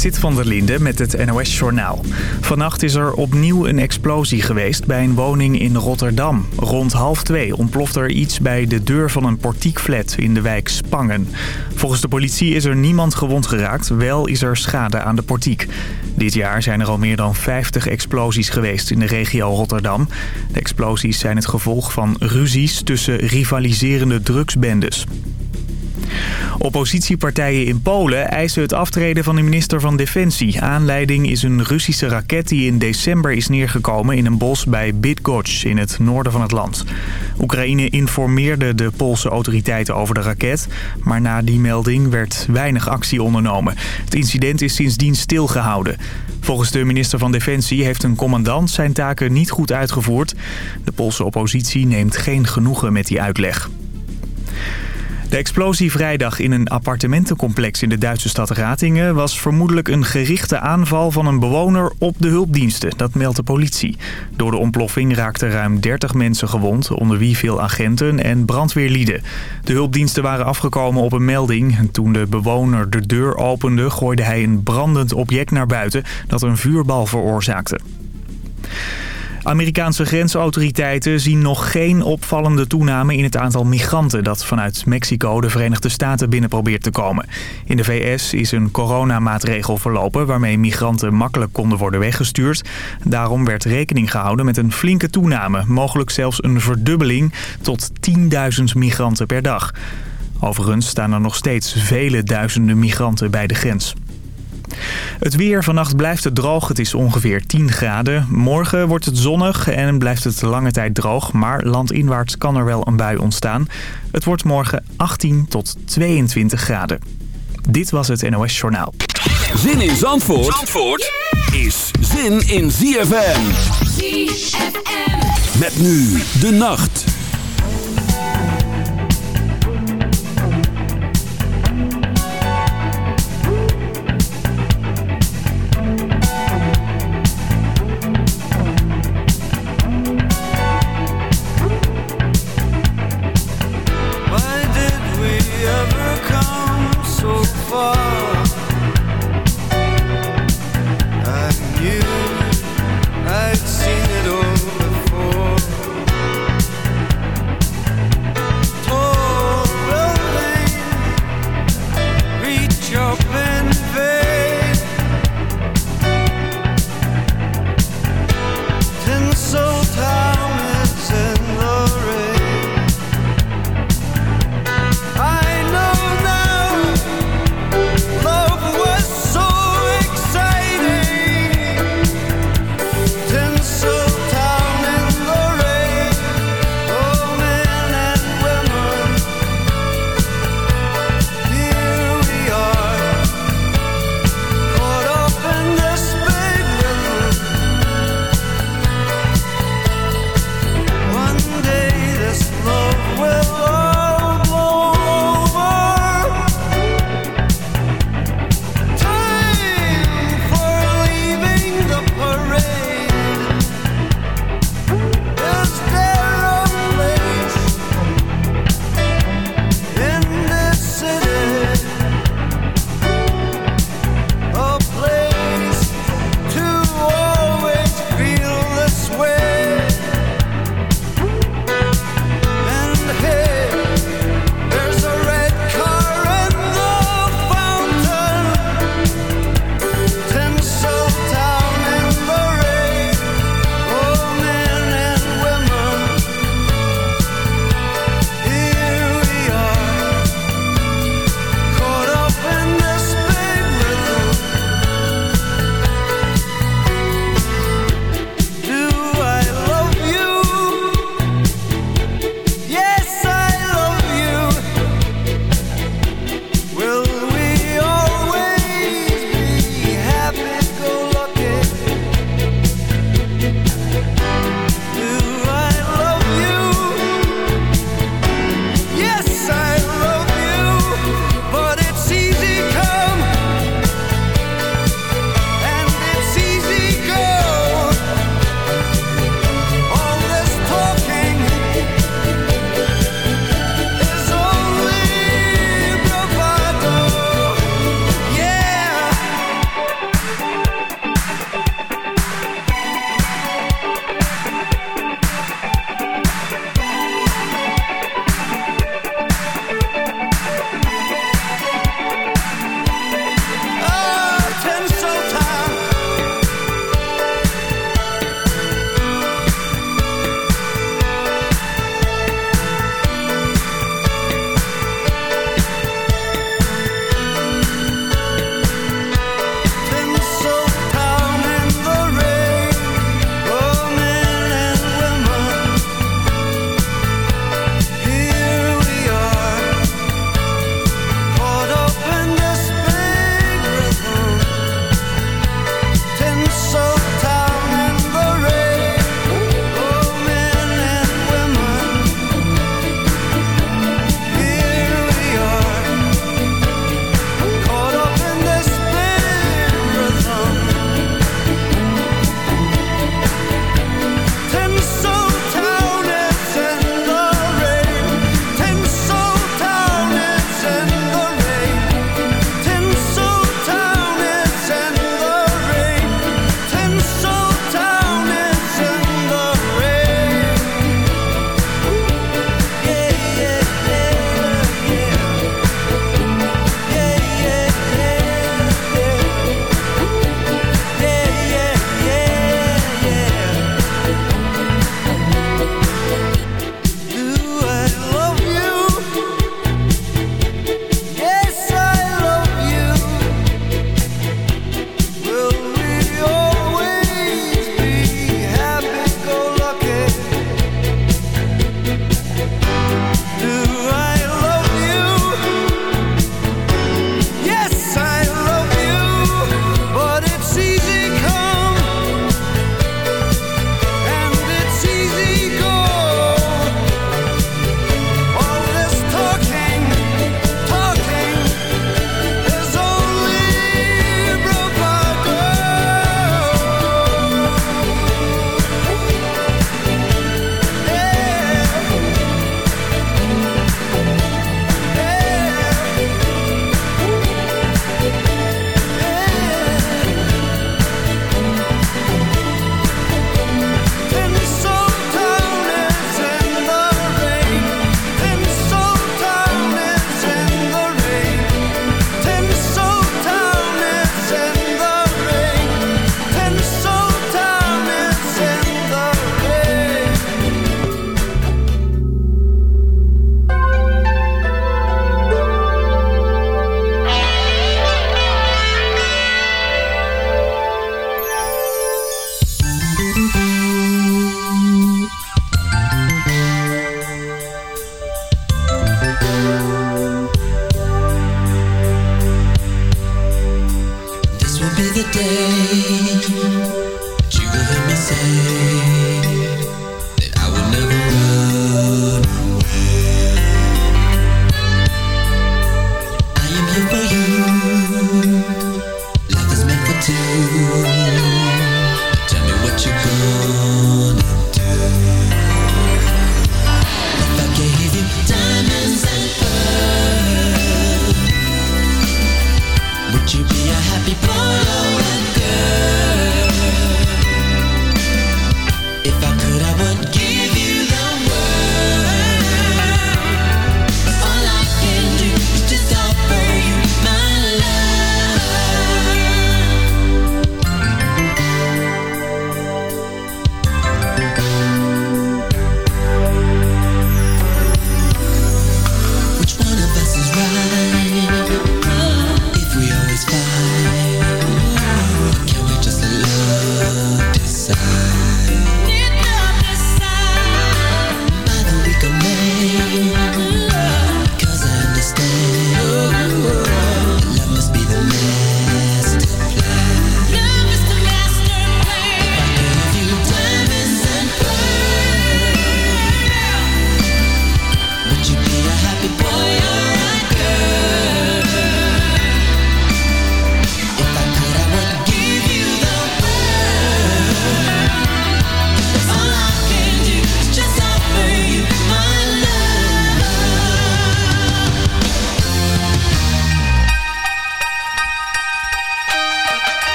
Sit van der Linde met het NOS-journaal. Vannacht is er opnieuw een explosie geweest bij een woning in Rotterdam. Rond half twee ontploft er iets bij de deur van een portiekflat in de wijk Spangen. Volgens de politie is er niemand gewond geraakt, wel is er schade aan de portiek. Dit jaar zijn er al meer dan 50 explosies geweest in de regio Rotterdam. De explosies zijn het gevolg van ruzies tussen rivaliserende drugsbendes. Oppositiepartijen in Polen eisen het aftreden van de minister van Defensie. Aanleiding is een Russische raket die in december is neergekomen in een bos bij Bydgoszcz in het noorden van het land. Oekraïne informeerde de Poolse autoriteiten over de raket, maar na die melding werd weinig actie ondernomen. Het incident is sindsdien stilgehouden. Volgens de minister van Defensie heeft een commandant zijn taken niet goed uitgevoerd. De Poolse oppositie neemt geen genoegen met die uitleg. De explosie vrijdag in een appartementencomplex in de Duitse stad Ratingen... was vermoedelijk een gerichte aanval van een bewoner op de hulpdiensten. Dat meldt de politie. Door de ontploffing raakten ruim 30 mensen gewond... onder wie veel agenten en brandweerlieden. De hulpdiensten waren afgekomen op een melding. toen de bewoner de deur opende... gooide hij een brandend object naar buiten dat een vuurbal veroorzaakte. Amerikaanse grensautoriteiten zien nog geen opvallende toename in het aantal migranten dat vanuit Mexico de Verenigde Staten binnen probeert te komen. In de VS is een coronamaatregel verlopen waarmee migranten makkelijk konden worden weggestuurd. Daarom werd rekening gehouden met een flinke toename, mogelijk zelfs een verdubbeling tot 10.000 migranten per dag. Overigens staan er nog steeds vele duizenden migranten bij de grens. Het weer. Vannacht blijft het droog. Het is ongeveer 10 graden. Morgen wordt het zonnig en blijft het lange tijd droog. Maar landinwaarts kan er wel een bui ontstaan. Het wordt morgen 18 tot 22 graden. Dit was het NOS Journaal. Zin in Zandvoort, Zandvoort is zin in ZFM. ZFM. Met nu de nacht.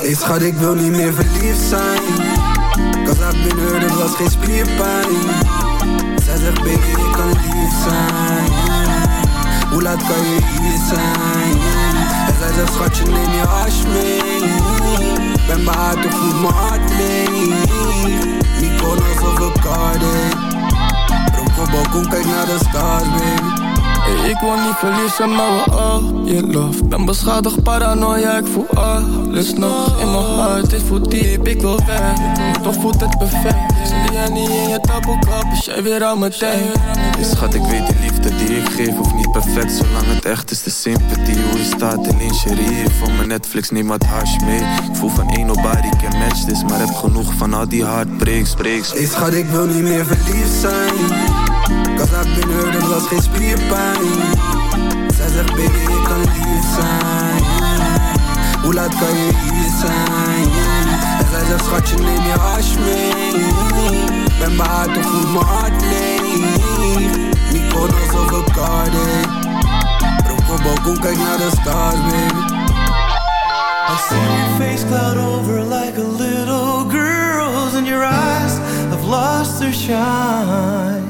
Hey schat, ik wil niet meer verliefd zijn. Cause I've been hurt, er was geen spierpijn. Zij zegt baby, ik kan lief zijn. Hoe laat kan je hier zijn? En zij zegt schatje, neem je as mee. Ben behaard, ik voel mijn hart leeg. Niet kon alsof ik kaart deed. Op balkon, kijk naar de stars baby. Hey, ik wil niet verliezen, maar we all je love. Ben beschadigd, paranoia, ik voel alles nog In mijn hart, dit voelt diep, ik wil weg Toch voelt het perfect. Zie jij niet in je taboekap, is jij weer aan mijn tijd. Hey, Schat, ik weet die liefde die ik geef Hoeft niet perfect, zolang het echt is de sympathie. Hoe je staat in lingerie Van mijn Netflix, neem wat hash mee. Ik voel van één nobody can match this Maar heb genoeg van al die heartbreaks, breaks Hey schat, ik wil niet meer verliefd zijn Been hurt, het was geen spierpijn. Zij zegt baby, ik kan lief zijn. Hoe laat kan je hier zijn? En zij zegt schatje, neem je hash mee. Ben behaard of voelt mijn hart leeg. Mykonos of Bacardi Rokobo, kom kijk naar de stars baby. I see your face cloud over like a little girl's And your eyes. Have lost their shine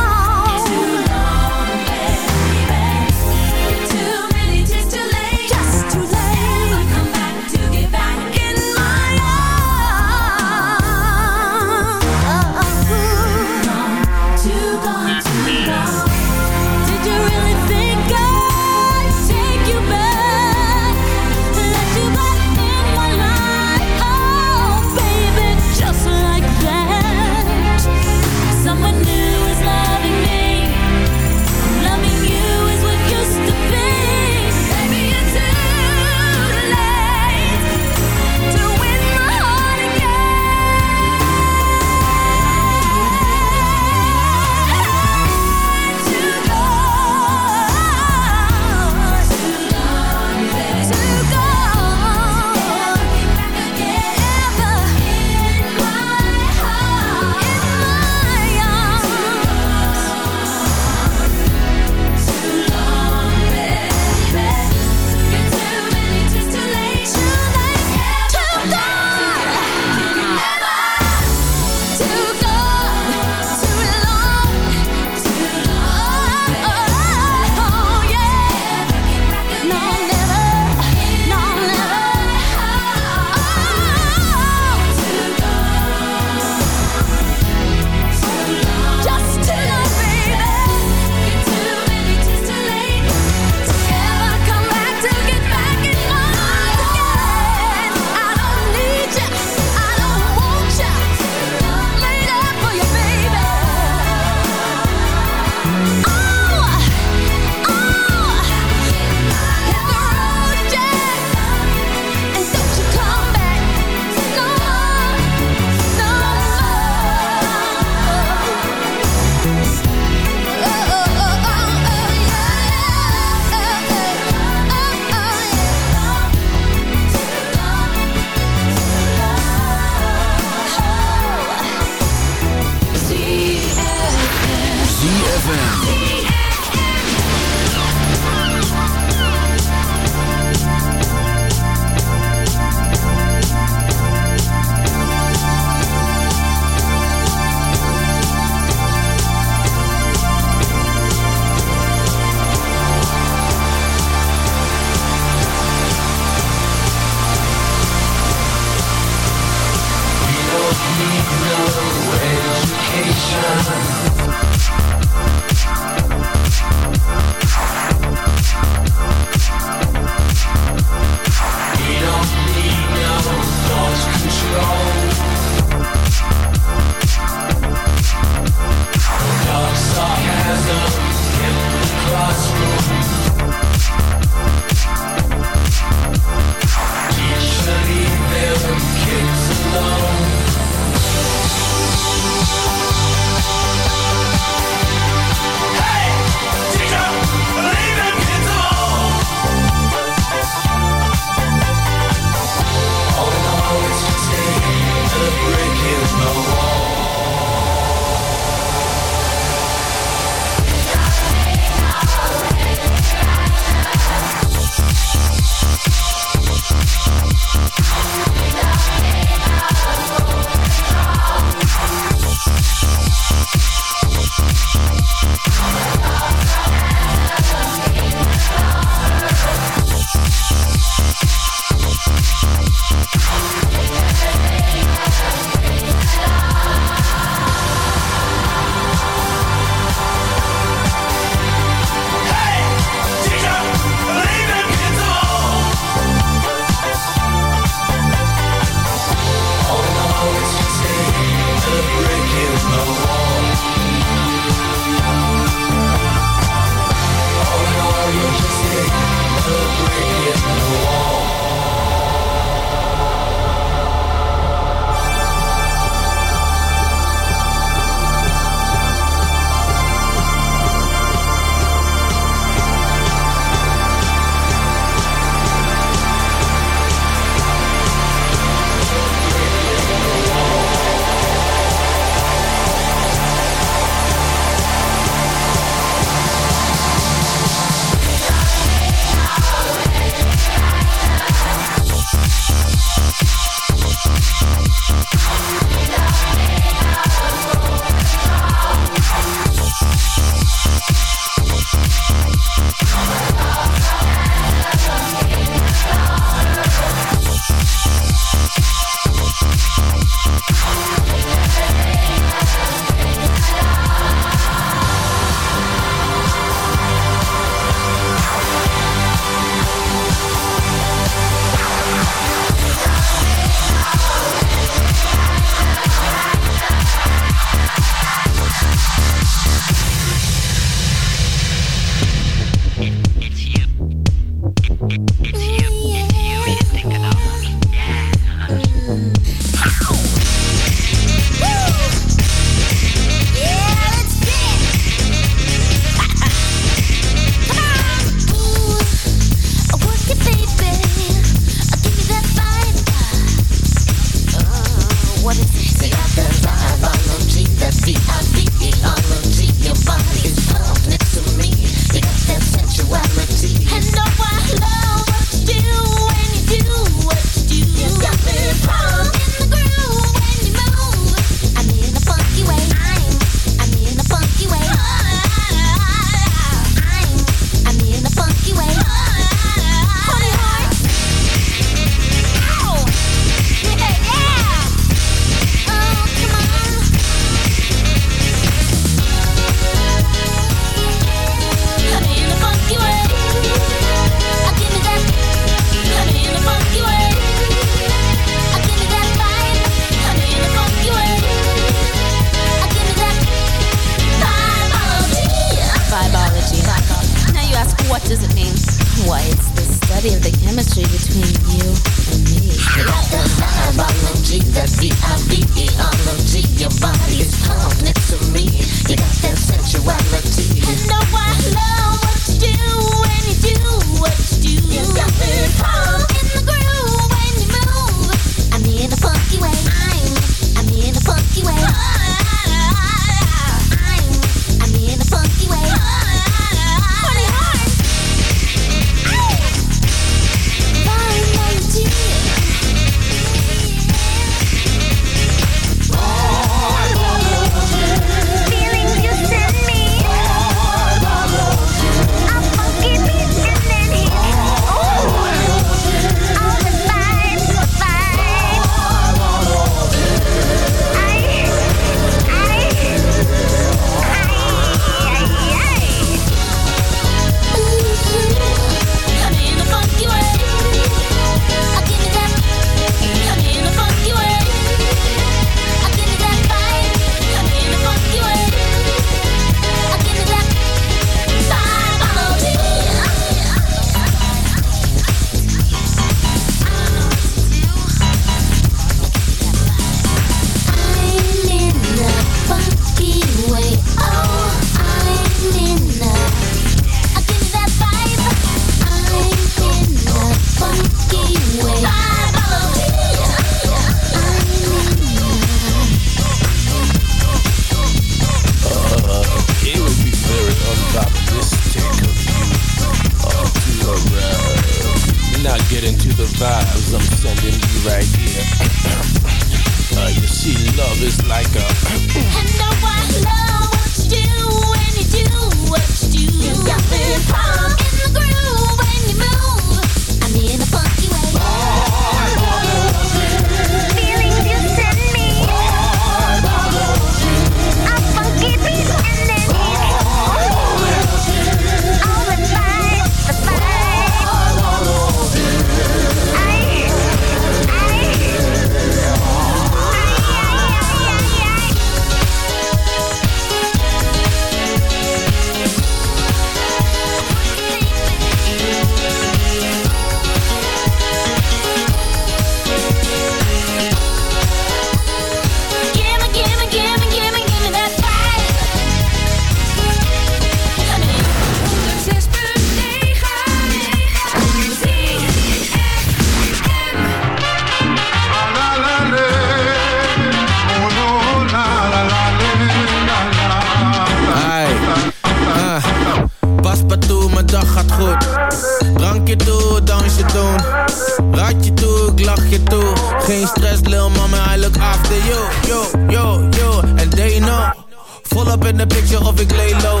in de picture of ik lay low.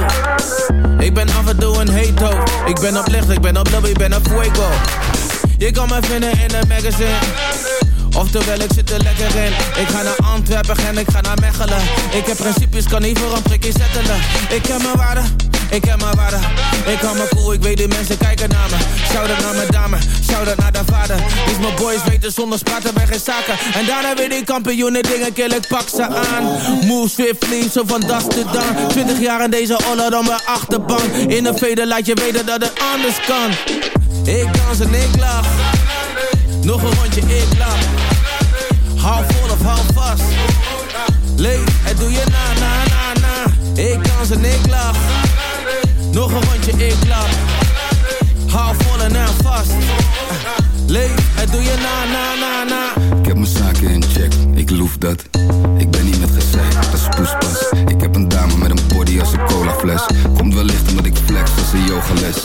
Ik ben af en toe een heto. Ik ben op licht, ik ben op double, ik ben op fuego. Je kan me vinden in een magazine. Oftewel, ik zit er lekker in. Ik ga naar Antwerpen en ik ga naar Mechelen. Ik heb principes, kan niet voor een prikje zettelen. Ik heb mijn waarde zonder spraten bij geen zaken. En daarna weer die kampioenen dingen kill, ik pak ze aan. Move swiftly, zo van das te dan. 20 jaar in deze honor dan mijn achterbank. In een veder laat je weten dat het anders kan. Ik dans en ik lach. Nog een rondje, ik lach. Hou vol of hou vast. Leef, het doe je na, na, na, na. Ik dans en ik lach. Nog een rondje, ik lach. Hou vol en hou vast. Leef, het doe je na, na, na, na. Ik heb mijn zaken in check, ik loef dat. Ik ben niet met gezeik, dat is poespas. Ik heb een dame met een body als een colafles. Komt wellicht omdat ik flex als een yogales.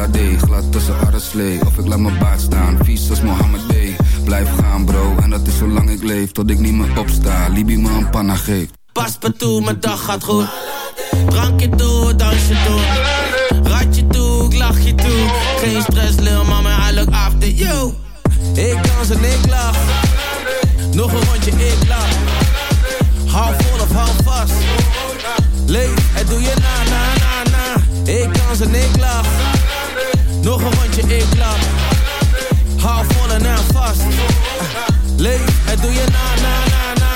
glad tussen Glad tussen arreslee, of ik laat mijn baard staan. Vies als Mohammed D, Blijf gaan bro, en dat is zolang ik leef. Tot ik niet meer opsta, Libi me een panna geeft. Pas me toe, mijn dag gaat goed. Drankje toe, dansje toe. Ratje toe, ik lach je toe. Geen stress, lil mama, I look after you. Ik dans en ik lach. Nog een rondje, ik lach. Half vol of half vast. Leef hij doe je na, na, na, na. Ik dans en ik lach nog een rondje, ik klap. Half vol en aan vast. Leef, het doe je na, na, na, na.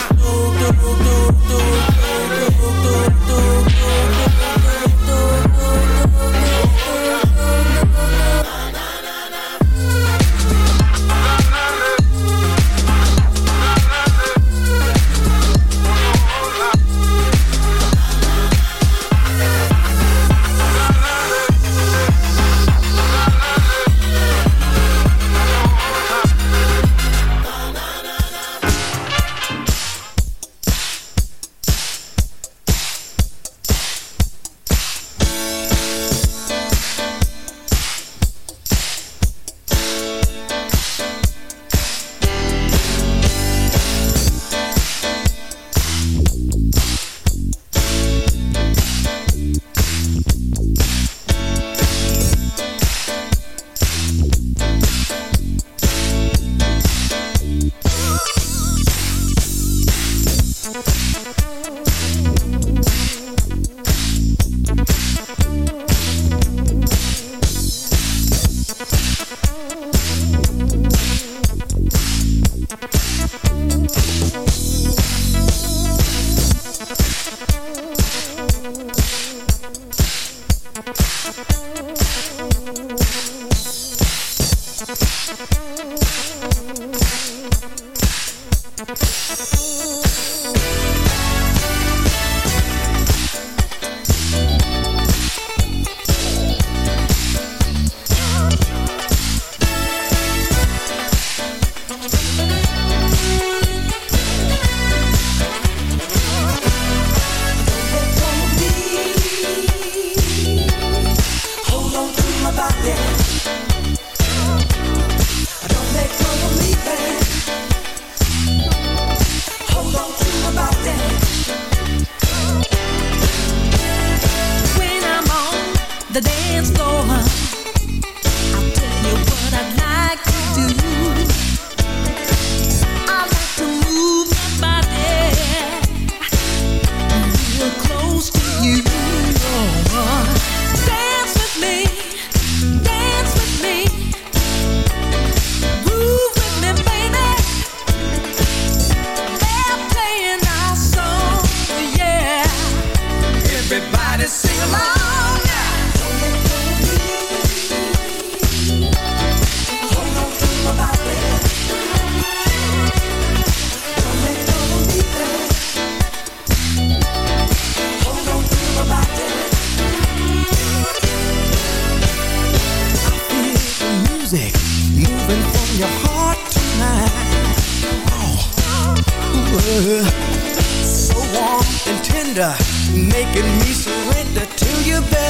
do you better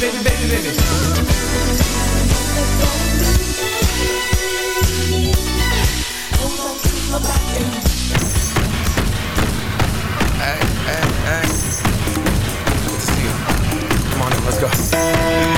Baby, baby, baby. Hey, hey, hey. Good to see you. Come on let's go.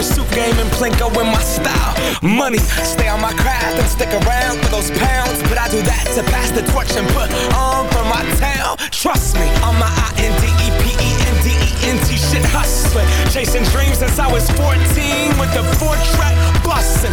Bob game and Plinko in my style. Money, stay on my craft and stick around for those pounds. But I do that to pass the torch and put on for my town. Trust me, on my I-N-D-E-P-E-N-D-E-N-T shit hustling. Chasing dreams since I was 14 with the four track busting.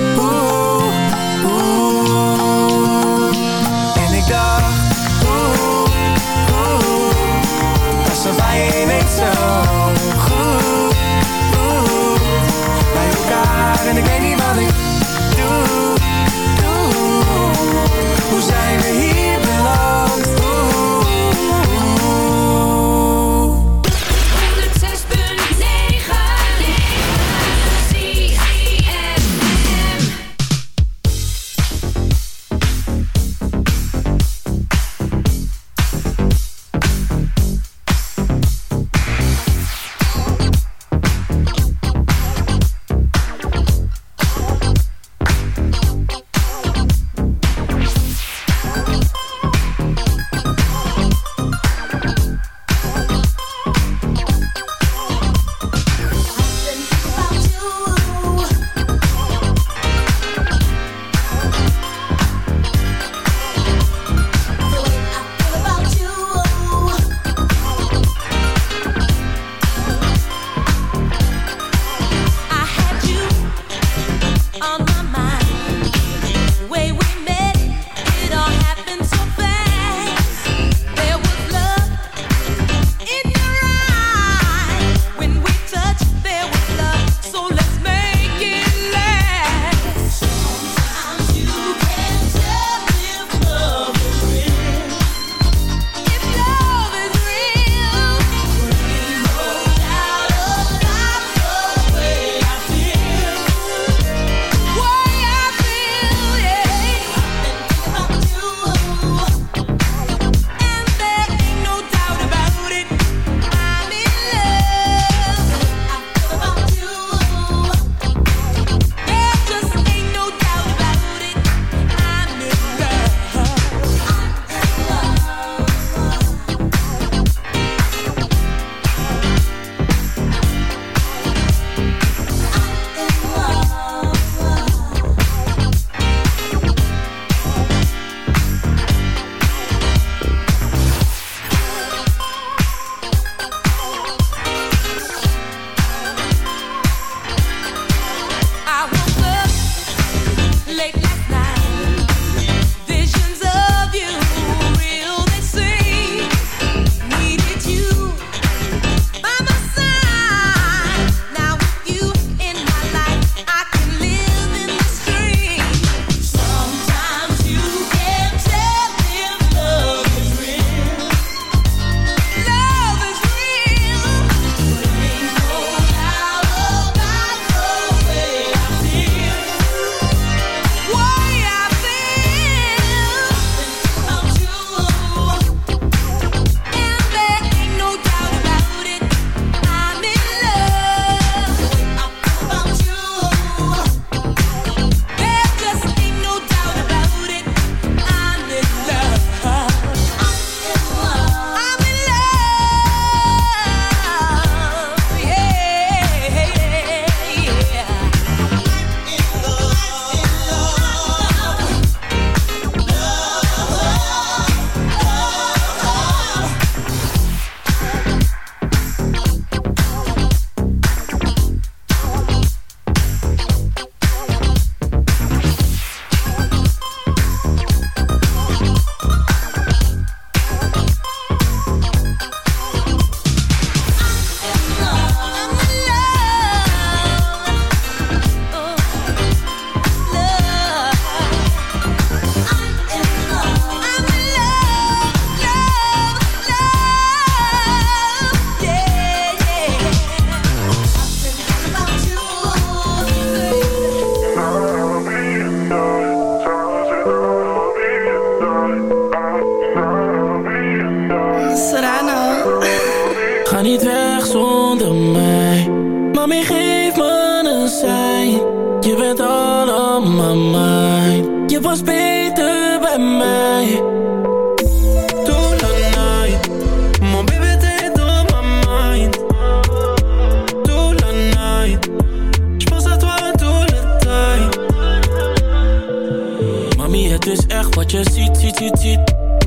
Het is echt wat je ziet, ziet, ziet, ziet.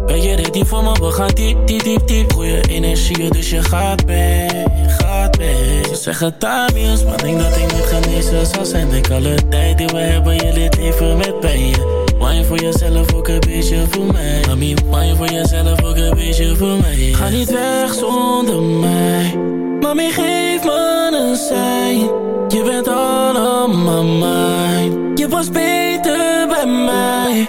Ben je ready voor me? We gaan diep, diep, diep, diep. Goeie energie, dus je gaat mee, gaat mee. Ze zeggen Tamiels, maar denk dat ik niet genezen zal zijn. Denk alle tijd die we hebben, je lid even met pijn. Wine voor jezelf, ook een beetje voor mij. Mami, wine voor jezelf, ook een beetje voor mij. Ga niet weg zonder mij. Mami, geef me een sein. Je bent allemaal mijn. Je was beter bij mij.